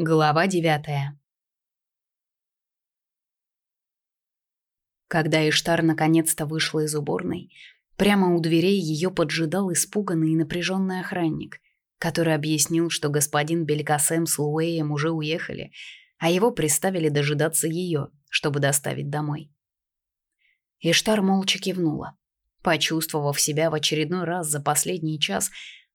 Глава девятая. Когда Иштар наконец-то вышла из уборной, прямо у дверей ее поджидал испуганный и напряженный охранник, который объяснил, что господин Белькасем с Луэем уже уехали, а его приставили дожидаться ее, чтобы доставить домой. Иштар молча кивнула, почувствовав себя в очередной раз за последний час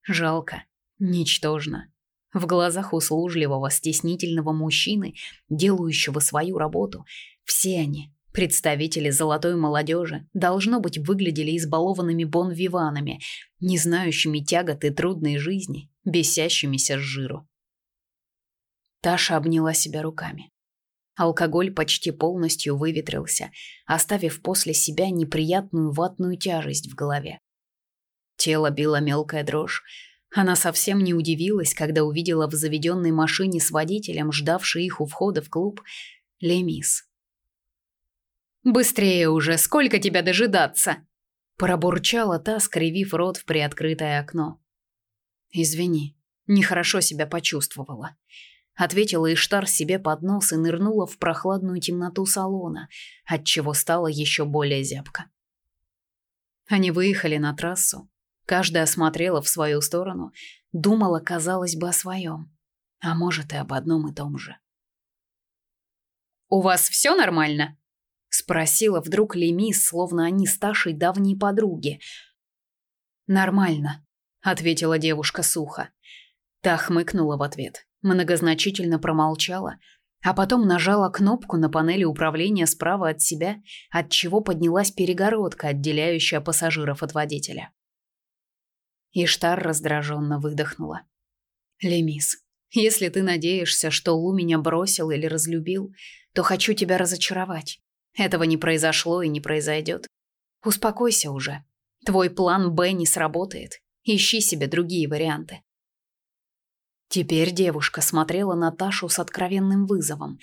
жалко, ничтожно в глазах услужливого, стеснительного мужчины, делающего свою работу, все они, представители золотой молодежи, должно быть, выглядели избалованными бон-виванами, не знающими тягот и трудной жизни, бесящимися с жиру. Таша обняла себя руками. Алкоголь почти полностью выветрился, оставив после себя неприятную ватную тяжесть в голове. Тело било мелкая дрожь, она совсем не удивилась, когда увидела в заведенной машине с водителем, ждавшей их у входа в клуб, Лемис. «Быстрее уже, сколько тебя дожидаться?» Пробурчала та, скривив рот в приоткрытое окно. «Извини, нехорошо себя почувствовала», — ответила Иштар себе под нос и нырнула в прохладную темноту салона, отчего стало еще более зябко. Они выехали на трассу, Каждая смотрела в свою сторону, думала, казалось бы, о своем, а может и об одном и том же. «У вас все нормально?» — спросила вдруг Лемис, словно они с Ташей давние подруги. «Нормально», — ответила девушка сухо. Та хмыкнула в ответ, многозначительно промолчала, а потом нажала кнопку на панели управления справа от себя, от чего поднялась перегородка, отделяющая пассажиров от водителя. Иштар раздраженно выдохнула. Лемис, если ты надеешься, что Лу меня бросил или разлюбил, то хочу тебя разочаровать. Этого не произошло и не произойдет. Успокойся уже. Твой план Б не сработает. Ищи себе другие варианты. Теперь девушка смотрела на Ташу с откровенным вызовом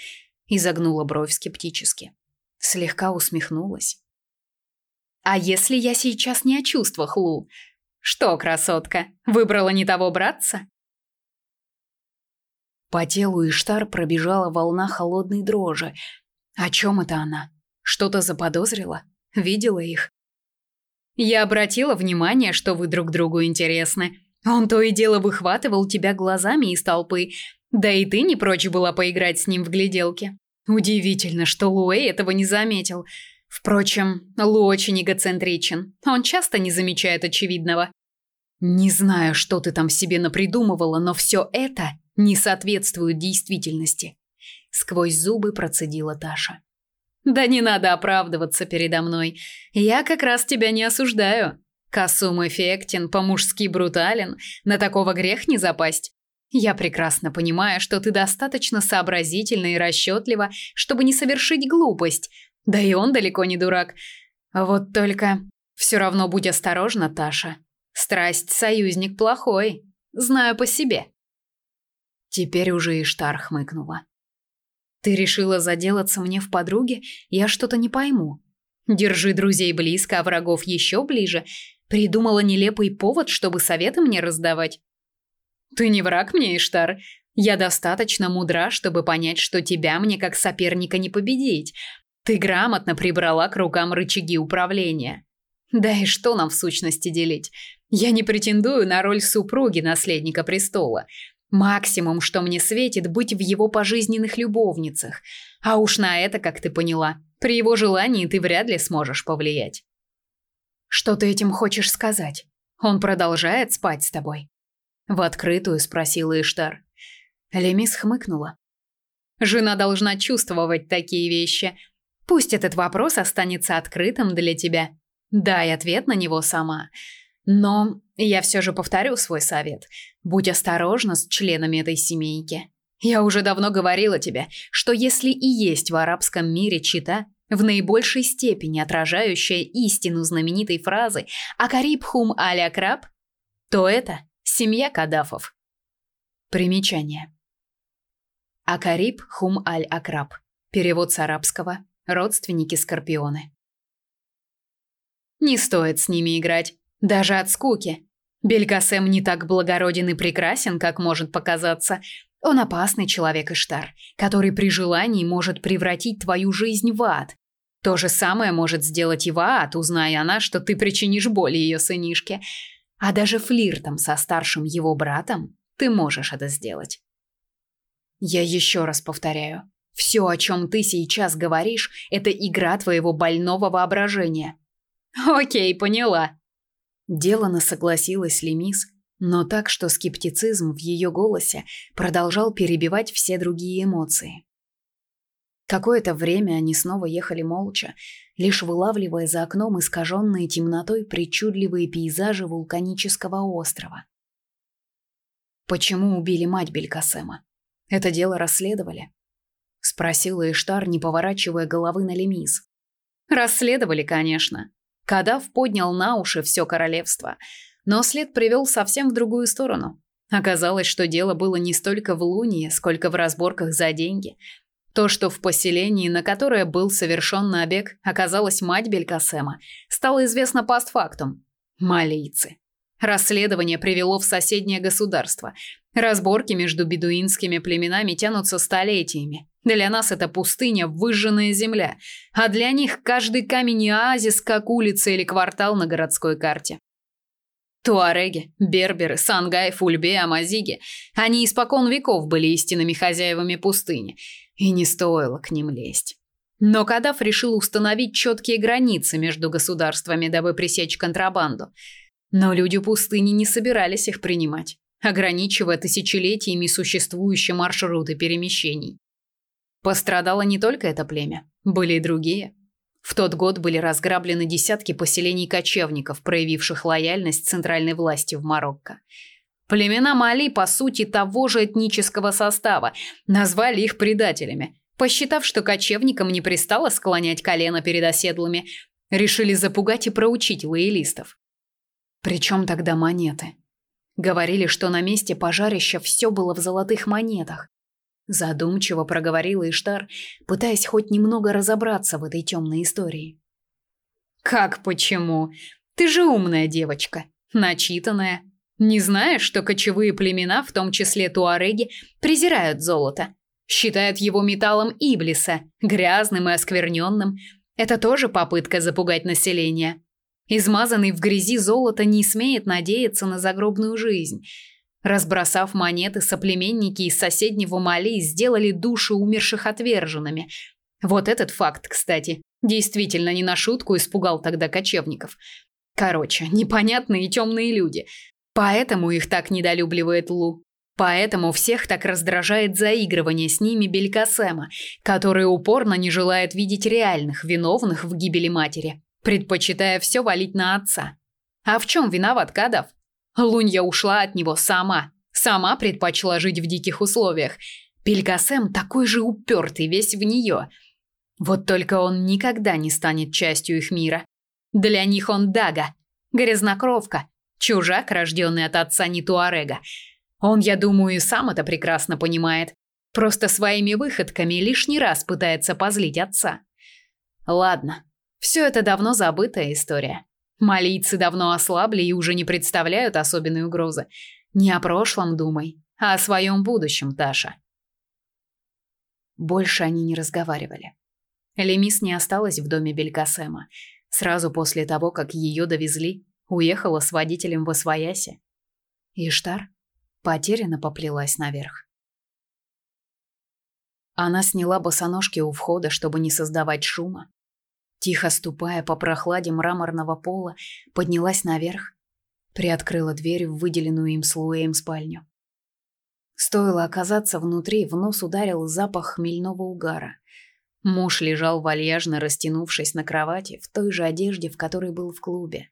и загнула бровь скептически. Слегка усмехнулась. А если я сейчас не о чувствах, Лу, что, красотка, выбрала не того братца? По телу Иштар пробежала волна холодной дрожи. О чем это она? Что-то заподозрила? Видела их? Я обратила внимание, что вы друг другу интересны. Он то и дело выхватывал тебя глазами из толпы, да и ты не прочь была поиграть с ним в гляделки. Удивительно, что Луэй этого не заметил. Впрочем, Лу очень эгоцентричен. Он часто не замечает очевидного. Не знаю, что ты там себе напридумывала, но все это не соответствует действительности. Сквозь зубы процедила Таша. Да не надо оправдываться передо мной. Я как раз тебя не осуждаю. Касум эффектен, по-мужски брутален, на такого грех не запасть. Я прекрасно понимаю, что ты достаточно сообразительна и расчетлива, чтобы не совершить глупость, да и он далеко не дурак. Вот только все равно будь осторожна, Таша. Страсть союзник плохой, знаю по себе. Теперь уже Иштар хмыкнула. Ты решила заделаться мне в подруге? Я что-то не пойму. Держи друзей близко, а врагов еще ближе. Придумала нелепый повод, чтобы советы мне раздавать. Ты не враг мне, Иштар. Я достаточно мудра, чтобы понять, что тебя мне как соперника не победить. Ты грамотно прибрала к рукам рычаги управления. Да и что нам в сущности делить? Я не претендую на роль супруги наследника престола. Максимум, что мне светит, быть в его пожизненных любовницах. А уж на это, как ты поняла, при его желании ты вряд ли сможешь повлиять. Что ты этим хочешь сказать? Он продолжает спать с тобой? В открытую спросила Иштар. Лемис хмыкнула. Жена должна чувствовать такие вещи, Пусть этот вопрос останется открытым для тебя. Дай ответ на него сама. Но я все же повторю свой совет. Будь осторожна с членами этой семейки. Я уже давно говорила тебе, что если и есть в арабском мире чита, в наибольшей степени отражающая истину знаменитой фразы «Акариб хум аля-краб», то это семья Кадафов. Примечание. Акариб хум аль-акраб. Перевод с арабского родственники Скорпионы. Не стоит с ними играть, даже от скуки. Белькасем не так благороден и прекрасен, как может показаться. Он опасный человек, Иштар, который при желании может превратить твою жизнь в ад. То же самое может сделать и Ваат, узная она, что ты причинишь боль ее сынишке. А даже флиртом со старшим его братом ты можешь это сделать. Я еще раз повторяю. Все, о чем ты сейчас говоришь, это игра твоего больного воображения. Окей, поняла. Делано согласилась Лемис, но так, что скептицизм в ее голосе продолжал перебивать все другие эмоции. Какое-то время они снова ехали молча, лишь вылавливая за окном искаженные темнотой причудливые пейзажи вулканического острова. Почему убили мать Белькасема? Это дело расследовали? Спросила Иштар, не поворачивая головы на Лемис. Расследовали, конечно. Кадав поднял на уши все королевство, но след привел совсем в другую сторону. Оказалось, что дело было не столько в Лунии, сколько в разборках за деньги, то, что в поселении, на которое был совершен набег, оказалась мать Белькасема, стало известно постфактум. Малийцы. Расследование привело в соседнее государство. Разборки между бедуинскими племенами тянутся столетиями. Для нас это пустыня, выжженная земля, а для них каждый камень и оазис как улица или квартал на городской карте. Туареги, берберы, сангай, фульбе, амазиги – они испокон веков были истинными хозяевами пустыни – и не стоило к ним лезть. Но Кадаф решил установить четкие границы между государствами, дабы пресечь контрабанду. Но люди пустыни не собирались их принимать, ограничивая тысячелетиями существующие маршруты перемещений. Пострадало не только это племя, были и другие. В тот год были разграблены десятки поселений кочевников, проявивших лояльность центральной власти в Марокко. Племена Мали, по сути, того же этнического состава, назвали их предателями. Посчитав, что кочевникам не пристало склонять колено перед оседлыми, решили запугать и проучить лоялистов. Причем тогда монеты? Говорили, что на месте пожарища все было в золотых монетах. Задумчиво проговорила Иштар, пытаясь хоть немного разобраться в этой темной истории. «Как почему? Ты же умная девочка, начитанная, не знаешь, что кочевые племена, в том числе туареги, презирают золото, считают его металлом Иблиса, грязным и оскверненным. Это тоже попытка запугать население. Измазанный в грязи золото не смеет надеяться на загробную жизнь. Разбросав монеты, соплеменники из соседнего Мали сделали души умерших отверженными. Вот этот факт, кстати, действительно не на шутку испугал тогда кочевников. Короче, непонятные темные люди – Поэтому их так недолюбливает Лу. Поэтому всех так раздражает заигрывание с ними Белькасема, который упорно не желает видеть реальных виновных в гибели матери, предпочитая все валить на отца. А в чем виноват Кадав? Лунья ушла от него сама, сама предпочла жить в диких условиях. Белькасем такой же упертый весь в нее. Вот только он никогда не станет частью их мира. Для них он Дага, грязнокровка, Чужак, рожденный от отца не Туарега. Он, я думаю, и сам это прекрасно понимает. Просто своими выходками лишний раз пытается позлить отца. Ладно, все это давно забытая история. Малийцы давно ослабли и уже не представляют особенной угрозы. Не о прошлом думай, а о своем будущем, Таша. Больше они не разговаривали. Лемис не осталась в доме Белькасема. Сразу после того, как ее довезли, Уехала с водителем в Освояси. Иштар потерянно поплелась наверх. Она сняла босоножки у входа, чтобы не создавать шума. Тихо ступая по прохладе мраморного пола, поднялась наверх, приоткрыла дверь в выделенную им слоем спальню. Стоило оказаться внутри, в нос ударил запах хмельного угара. Муж лежал вальяжно растянувшись на кровати в той же одежде, в которой был в клубе.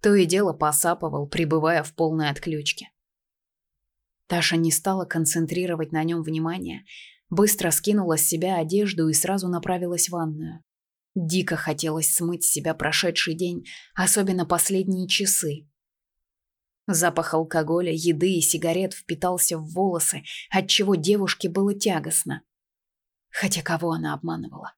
То и дело посапывал, пребывая в полной отключке. Таша не стала концентрировать на нем внимание, быстро скинула с себя одежду и сразу направилась в ванную. Дико хотелось смыть с себя прошедший день, особенно последние часы. Запах алкоголя, еды и сигарет впитался в волосы, отчего девушке было тягостно. Хотя кого она обманывала?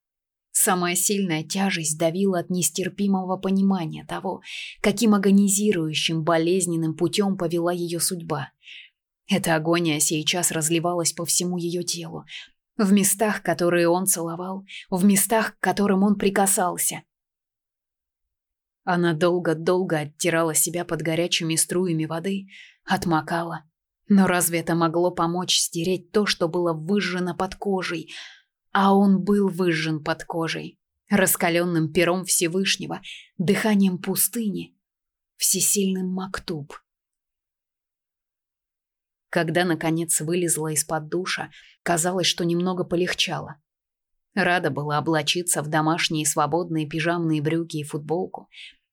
Самая сильная тяжесть давила от нестерпимого понимания того, каким агонизирующим болезненным путем повела ее судьба. Эта агония сейчас разливалась по всему ее телу, в местах, которые он целовал, в местах, к которым он прикасался. Она долго-долго оттирала себя под горячими струями воды, отмокала. Но разве это могло помочь стереть то, что было выжжено под кожей? А он был выжжен под кожей, раскаленным пером Всевышнего, дыханием пустыни, всесильным Мактуб. Когда, наконец, вылезла из-под душа, казалось, что немного полегчало. Рада была облачиться в домашние свободные пижамные брюки и футболку,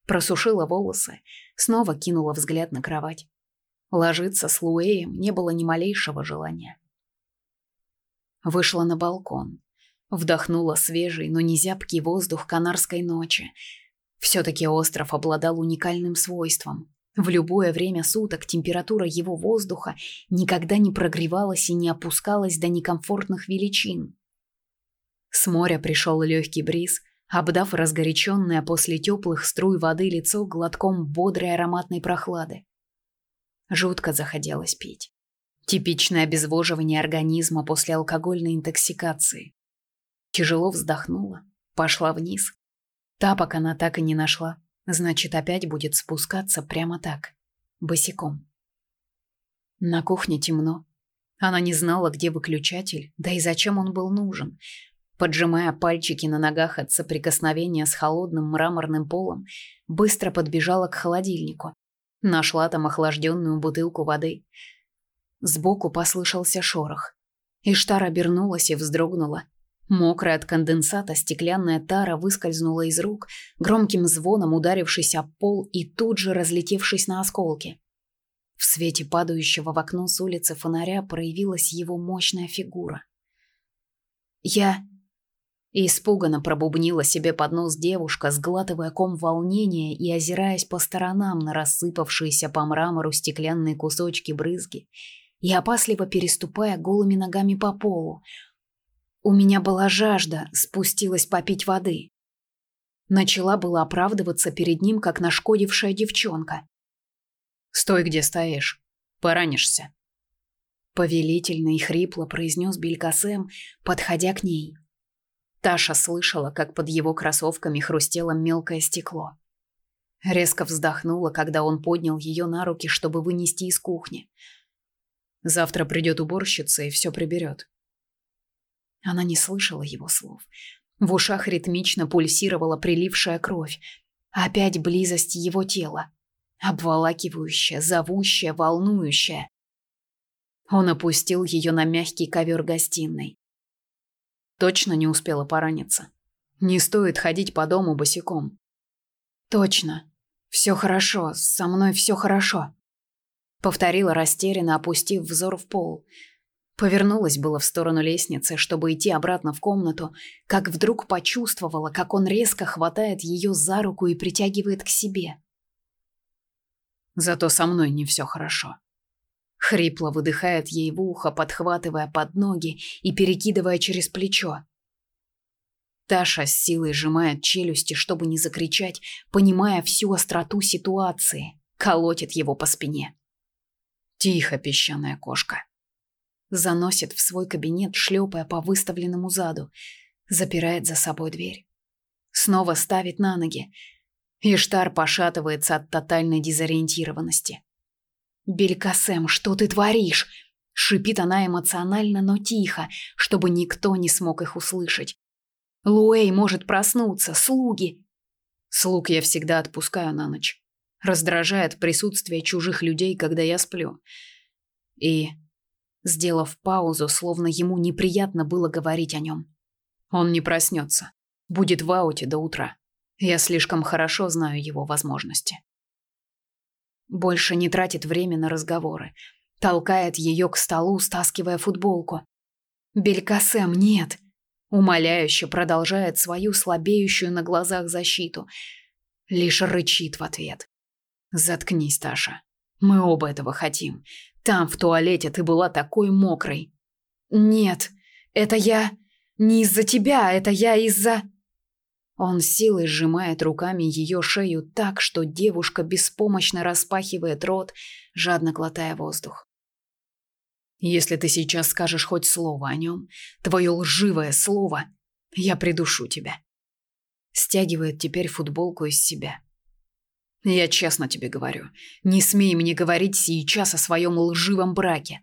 просушила волосы, снова кинула взгляд на кровать. Ложиться с Луэем не было ни малейшего желания. Вышла на балкон, вдохнула свежий, но не зябкий воздух канарской ночи. Все-таки остров обладал уникальным свойством. В любое время суток температура его воздуха никогда не прогревалась и не опускалась до некомфортных величин. С моря пришел легкий бриз, обдав разгоряченное после теплых струй воды лицо глотком бодрой ароматной прохлады. Жутко захотелось пить. Типичное обезвоживание организма после алкогольной интоксикации. Тяжело вздохнула, пошла вниз. Тапок она так и не нашла, значит, опять будет спускаться прямо так, босиком. На кухне темно. Она не знала, где выключатель, да и зачем он был нужен. Поджимая пальчики на ногах от соприкосновения с холодным мраморным полом, быстро подбежала к холодильнику. Нашла там охлажденную бутылку воды. Сбоку послышался шорох. Иштар обернулась и вздрогнула. Мокрая от конденсата стеклянная тара выскользнула из рук, громким звоном ударившись об пол и тут же разлетевшись на осколки. В свете падающего в окно с улицы фонаря проявилась его мощная фигура. «Я...» Испуганно пробубнила себе под нос девушка, сглатывая ком волнения и озираясь по сторонам на рассыпавшиеся по мрамору стеклянные кусочки брызги и опасливо переступая голыми ногами по полу. У меня была жажда, спустилась попить воды. Начала была оправдываться перед ним, как нашкодившая девчонка. «Стой, где стоишь. Поранишься». Повелительно и хрипло произнес Белькасем, подходя к ней. Таша слышала, как под его кроссовками хрустело мелкое стекло. Резко вздохнула, когда он поднял ее на руки, чтобы вынести из кухни. Завтра придет уборщица и все приберет. Она не слышала его слов. В ушах ритмично пульсировала прилившая кровь. Опять близость его тела. Обволакивающая, зовущая, волнующая. Он опустил ее на мягкий ковер гостиной. Точно не успела пораниться. Не стоит ходить по дому босиком. Точно. Все хорошо, со мной все хорошо. Повторила растерянно, опустив взор в пол. Повернулась было в сторону лестницы, чтобы идти обратно в комнату, как вдруг почувствовала, как он резко хватает ее за руку и притягивает к себе. Зато со мной не все хорошо. Хрипло выдыхает ей в ухо, подхватывая под ноги и перекидывая через плечо. Таша с силой сжимает челюсти, чтобы не закричать, понимая всю остроту ситуации, колотит его по спине. Тихо, песчаная кошка. Заносит в свой кабинет, шлепая по выставленному заду, запирает за собой дверь. Снова ставит на ноги. Иштар пошатывается от тотальной дезориентированности. «Белькасем, что ты творишь?» Шипит она эмоционально, но тихо, чтобы никто не смог их услышать. «Луэй может проснуться, слуги!» Слуг я всегда отпускаю на ночь. Раздражает присутствие чужих людей, когда я сплю. И, сделав паузу, словно ему неприятно было говорить о нем. Он не проснется. Будет в ауте до утра. Я слишком хорошо знаю его возможности. Больше не тратит время на разговоры. Толкает ее к столу, стаскивая футболку. Белькасем нет. Умоляюще продолжает свою слабеющую на глазах защиту. Лишь рычит в ответ. Заткнись, Таша. Мы оба этого хотим. Там, в туалете, ты была такой мокрой. Нет, это я... Не из-за тебя, это я из-за... Он силой сжимает руками ее шею так, что девушка беспомощно распахивает рот, жадно глотая воздух. Если ты сейчас скажешь хоть слово о нем, твое лживое слово, я придушу тебя. Стягивает теперь футболку из себя. Я честно тебе говорю, не смей мне говорить сейчас о своем лживом браке.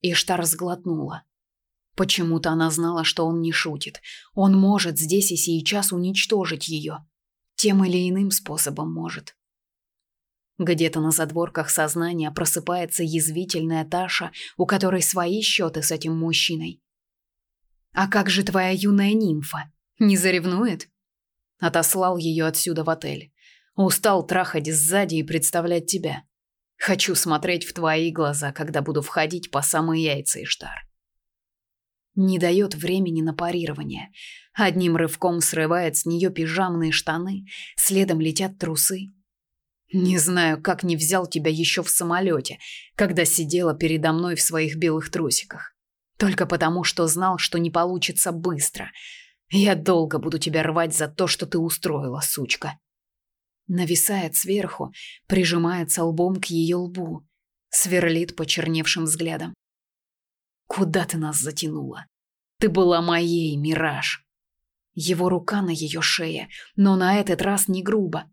Иштар сглотнула. Почему-то она знала, что он не шутит. Он может здесь и сейчас уничтожить ее. Тем или иным способом может. Где-то на задворках сознания просыпается язвительная Таша, у которой свои счеты с этим мужчиной. «А как же твоя юная нимфа? Не заревнует?» Отослал ее отсюда в отель. Устал трахать сзади и представлять тебя. Хочу смотреть в твои глаза, когда буду входить по самые яйца, Иштар. Не дает времени на парирование. Одним рывком срывает с нее пижамные штаны, следом летят трусы. Не знаю, как не взял тебя еще в самолете, когда сидела передо мной в своих белых трусиках. Только потому, что знал, что не получится быстро. Я долго буду тебя рвать за то, что ты устроила, сучка. Нависает сверху, прижимается лбом к ее лбу, сверлит почерневшим взглядом. Куда ты нас затянула? Ты была моей, Мираж. Его рука на ее шее, но на этот раз не грубо.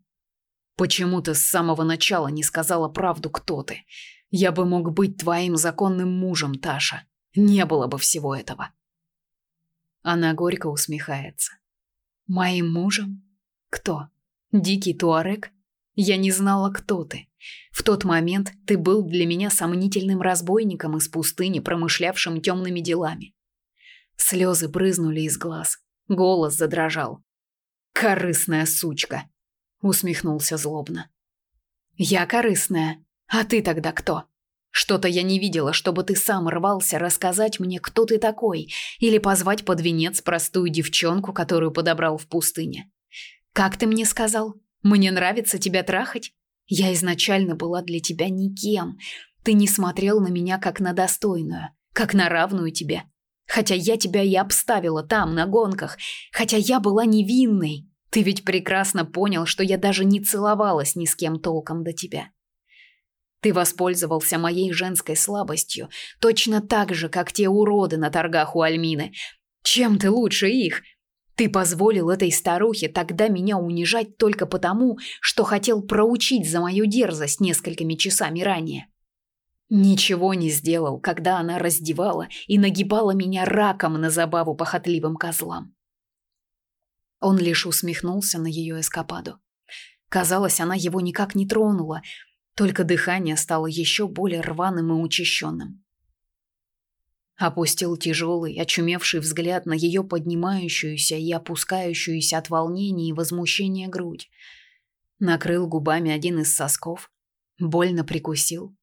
Почему ты с самого начала не сказала правду, кто ты? Я бы мог быть твоим законным мужем, Таша. Не было бы всего этого. Она горько усмехается. Моим мужем? Кто? Дикий туарек? Я не знала, кто ты. В тот момент ты был для меня сомнительным разбойником из пустыни, промышлявшим темными делами. Слезы брызнули из глаз, голос задрожал. Корыстная сучка, усмехнулся злобно. Я корыстная, а ты тогда кто? Что-то я не видела, чтобы ты сам рвался рассказать мне, кто ты такой, или позвать под венец простую девчонку, которую подобрал в пустыне. Как ты мне сказал? Мне нравится тебя трахать? Я изначально была для тебя никем. Ты не смотрел на меня как на достойную, как на равную тебе. Хотя я тебя и обставила там, на гонках. Хотя я была невинной. Ты ведь прекрасно понял, что я даже не целовалась ни с кем толком до тебя. Ты воспользовался моей женской слабостью, точно так же, как те уроды на торгах у Альмины. Чем ты лучше их? Ты позволил этой старухе тогда меня унижать только потому, что хотел проучить за мою дерзость несколькими часами ранее. Ничего не сделал, когда она раздевала и нагибала меня раком на забаву похотливым козлам. Он лишь усмехнулся на ее эскападу. Казалось, она его никак не тронула, только дыхание стало еще более рваным и учащенным опустил тяжелый, очумевший взгляд на ее поднимающуюся и опускающуюся от волнения и возмущения грудь. Накрыл губами один из сосков, больно прикусил.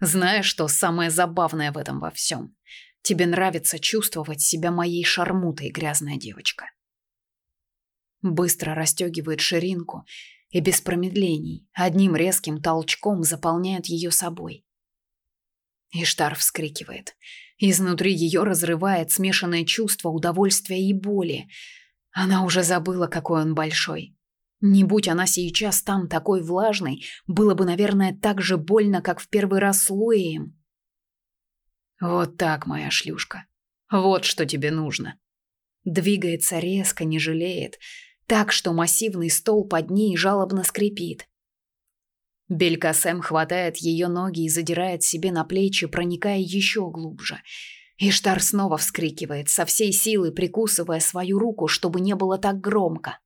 Знаешь, что самое забавное в этом во всем? Тебе нравится чувствовать себя моей шармутой, грязная девочка. Быстро расстегивает ширинку и без промедлений, одним резким толчком заполняет ее собой. Иштар вскрикивает. Изнутри ее разрывает смешанное чувство удовольствия и боли. Она уже забыла, какой он большой. Не будь она сейчас там такой влажной, было бы, наверное, так же больно, как в первый раз с Луэем. Вот так, моя шлюшка. Вот что тебе нужно. Двигается резко, не жалеет, так что массивный стол под ней жалобно скрипит. Белькасем хватает ее ноги и задирает себе на плечи, проникая еще глубже. Иштар снова вскрикивает, со всей силы прикусывая свою руку, чтобы не было так громко.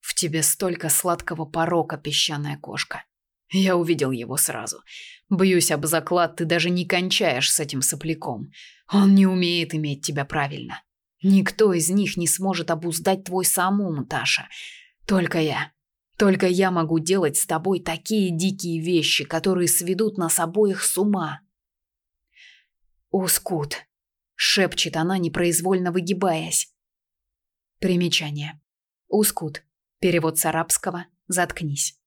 «В тебе столько сладкого порока, песчаная кошка. Я увидел его сразу. Бьюсь об заклад, ты даже не кончаешь с этим сопляком. Он не умеет иметь тебя правильно. Никто из них не сможет обуздать твой сам ум, Таша. Только я. Только я могу делать с тобой такие дикие вещи, которые сведут нас обоих с ума. Ускут, шепчет она, непроизвольно выгибаясь. Примечание. Ускут. Перевод с арабского «заткнись».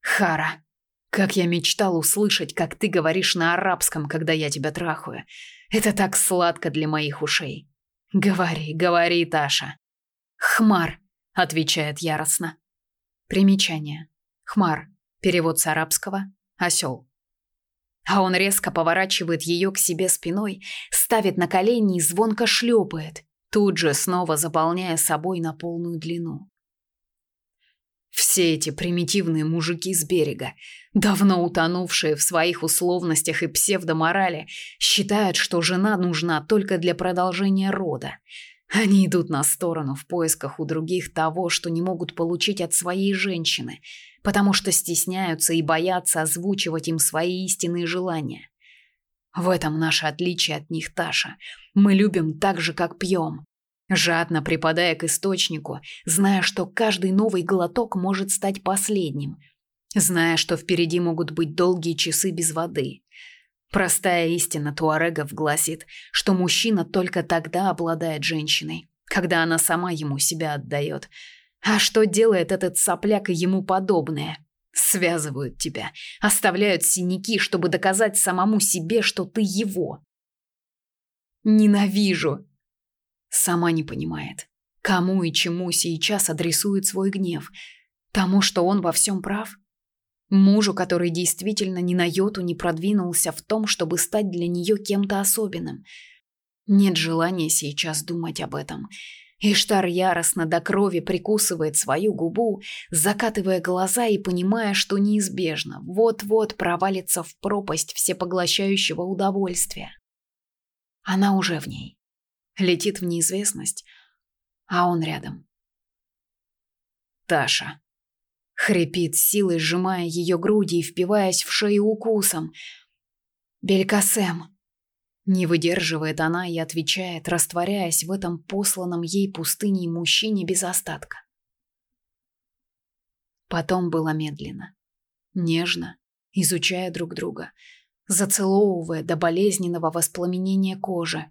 Хара, как я мечтал услышать, как ты говоришь на арабском, когда я тебя трахаю. Это так сладко для моих ушей. Говори, говори, Таша. Хмар, отвечает яростно. Примечание. Хмар. Перевод с арабского. Осел. А он резко поворачивает ее к себе спиной, ставит на колени и звонко шлепает, тут же снова заполняя собой на полную длину. Все эти примитивные мужики с берега, давно утонувшие в своих условностях и псевдоморали, считают, что жена нужна только для продолжения рода. Они идут на сторону в поисках у других того, что не могут получить от своей женщины, потому что стесняются и боятся озвучивать им свои истинные желания. В этом наше отличие от них, Таша. Мы любим так же, как пьем жадно припадая к источнику, зная, что каждый новый глоток может стать последним, зная, что впереди могут быть долгие часы без воды. Простая истина туарегов гласит, что мужчина только тогда обладает женщиной, когда она сама ему себя отдает. А что делает этот сопляк и ему подобное? Связывают тебя, оставляют синяки, чтобы доказать самому себе, что ты его. Ненавижу, Сама не понимает, кому и чему сейчас адресует свой гнев. Тому, что он во всем прав? Мужу, который действительно ни на йоту не продвинулся в том, чтобы стать для нее кем-то особенным. Нет желания сейчас думать об этом. Иштар яростно до крови прикусывает свою губу, закатывая глаза и понимая, что неизбежно вот-вот провалится в пропасть всепоглощающего удовольствия. Она уже в ней летит в неизвестность, а он рядом. Таша. Хрипит силой, сжимая ее груди и впиваясь в шею укусом. Белькасем. Не выдерживает она и отвечает, растворяясь в этом посланном ей пустыней мужчине без остатка. Потом было медленно, нежно, изучая друг друга, зацеловывая до болезненного воспламенения кожи,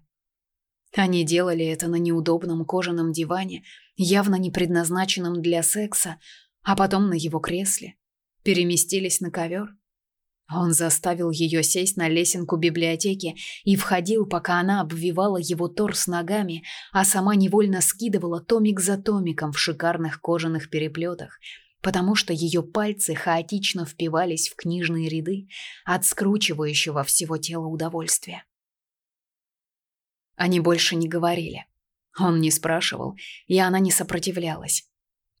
они делали это на неудобном кожаном диване, явно не предназначенном для секса, а потом на его кресле. Переместились на ковер. Он заставил ее сесть на лесенку библиотеки и входил, пока она обвивала его торс ногами, а сама невольно скидывала томик за томиком в шикарных кожаных переплетах, потому что ее пальцы хаотично впивались в книжные ряды от скручивающего всего тела удовольствия. Они больше не говорили. Он не спрашивал, и она не сопротивлялась.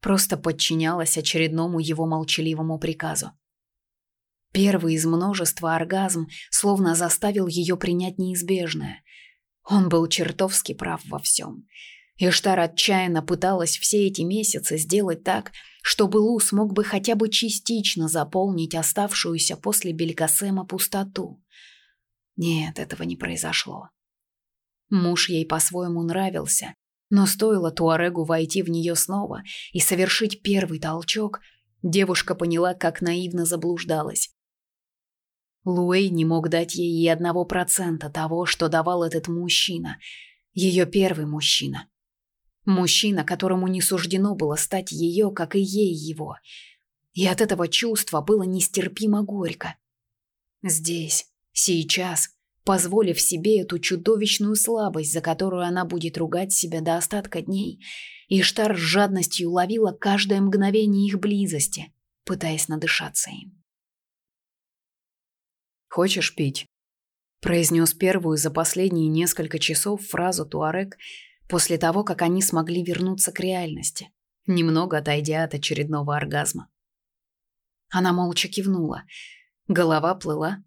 Просто подчинялась очередному его молчаливому приказу. Первый из множества оргазм словно заставил ее принять неизбежное. Он был чертовски прав во всем. Иштар отчаянно пыталась все эти месяцы сделать так, чтобы Лу смог бы хотя бы частично заполнить оставшуюся после Белькасема пустоту. Нет, этого не произошло. Муж ей по-своему нравился, но стоило Туарегу войти в нее снова и совершить первый толчок, девушка поняла, как наивно заблуждалась. Луэй не мог дать ей и одного процента того, что давал этот мужчина, ее первый мужчина. Мужчина, которому не суждено было стать ее, как и ей его. И от этого чувства было нестерпимо горько. Здесь, сейчас, позволив себе эту чудовищную слабость, за которую она будет ругать себя до остатка дней. Иштар с жадностью ловила каждое мгновение их близости, пытаясь надышаться им. «Хочешь пить?» – произнес первую за последние несколько часов фразу Туарек после того, как они смогли вернуться к реальности, немного отойдя от очередного оргазма. Она молча кивнула. Голова плыла,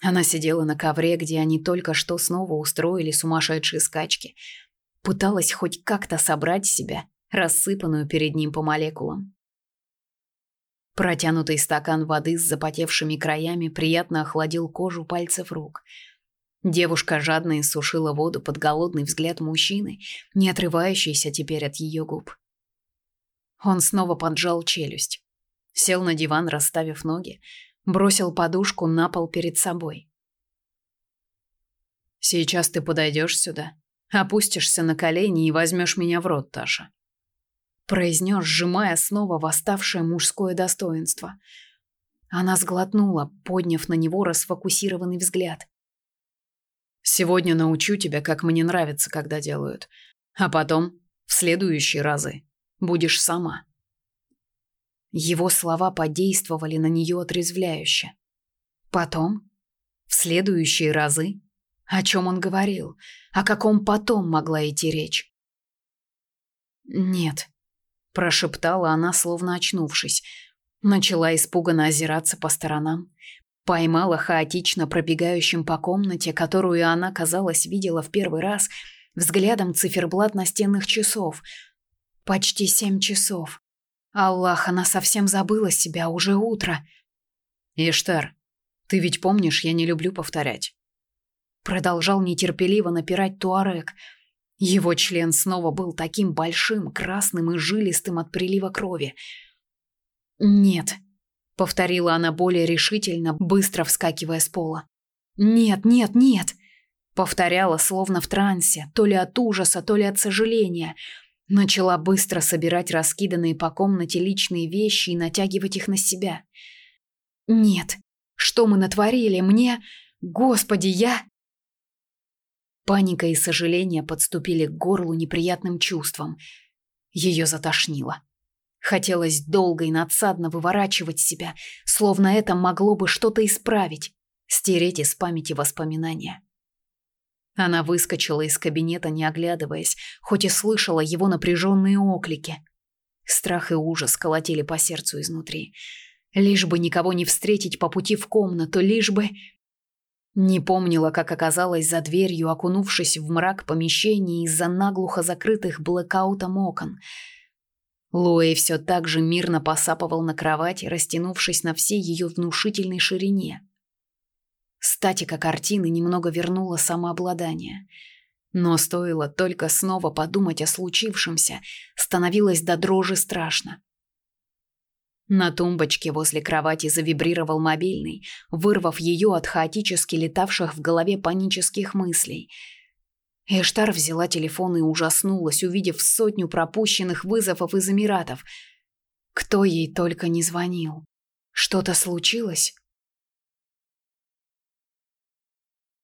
она сидела на ковре, где они только что снова устроили сумасшедшие скачки. Пыталась хоть как-то собрать себя, рассыпанную перед ним по молекулам. Протянутый стакан воды с запотевшими краями приятно охладил кожу пальцев рук. Девушка жадно иссушила воду под голодный взгляд мужчины, не отрывающийся теперь от ее губ. Он снова поджал челюсть. Сел на диван, расставив ноги, бросил подушку на пол перед собой. Сейчас ты подойдешь сюда, опустишься на колени и возьмешь меня в рот, Таша. Произнес, сжимая снова восставшее мужское достоинство. Она сглотнула, подняв на него расфокусированный взгляд. Сегодня научу тебя, как мне нравится, когда делают, а потом в следующие разы будешь сама. Его слова подействовали на нее отрезвляюще. Потом? В следующие разы? О чем он говорил? О каком потом могла идти речь? «Нет», – прошептала она, словно очнувшись. Начала испуганно озираться по сторонам. Поймала хаотично пробегающим по комнате, которую она, казалось, видела в первый раз, взглядом циферблат настенных часов. Почти семь часов. Аллах, она совсем забыла себя, уже утро. «Иштар, ты ведь помнишь, я не люблю повторять». Продолжал нетерпеливо напирать Туарек. Его член снова был таким большим, красным и жилистым от прилива крови. «Нет», — повторила она более решительно, быстро вскакивая с пола. «Нет, нет, нет!» Повторяла, словно в трансе, то ли от ужаса, то ли от сожаления. Начала быстро собирать раскиданные по комнате личные вещи и натягивать их на себя. «Нет, что мы натворили? Мне... Господи, я...» Паника и сожаление подступили к горлу неприятным чувством. Ее затошнило. Хотелось долго и надсадно выворачивать себя, словно это могло бы что-то исправить, стереть из памяти воспоминания. Она выскочила из кабинета, не оглядываясь, хоть и слышала его напряженные оклики. Страх и ужас колотили по сердцу изнутри. Лишь бы никого не встретить по пути в комнату, лишь бы... Не помнила, как оказалась за дверью, окунувшись в мрак помещения из-за наглухо закрытых блэкаутом окон. Луэй все так же мирно посапывал на кровати, растянувшись на всей ее внушительной ширине. Статика картины немного вернула самообладание. Но стоило только снова подумать о случившемся, становилось до дрожи страшно. На тумбочке возле кровати завибрировал мобильный, вырвав ее от хаотически летавших в голове панических мыслей. Эштар взяла телефон и ужаснулась, увидев сотню пропущенных вызовов из Эмиратов. Кто ей только не звонил. Что-то случилось?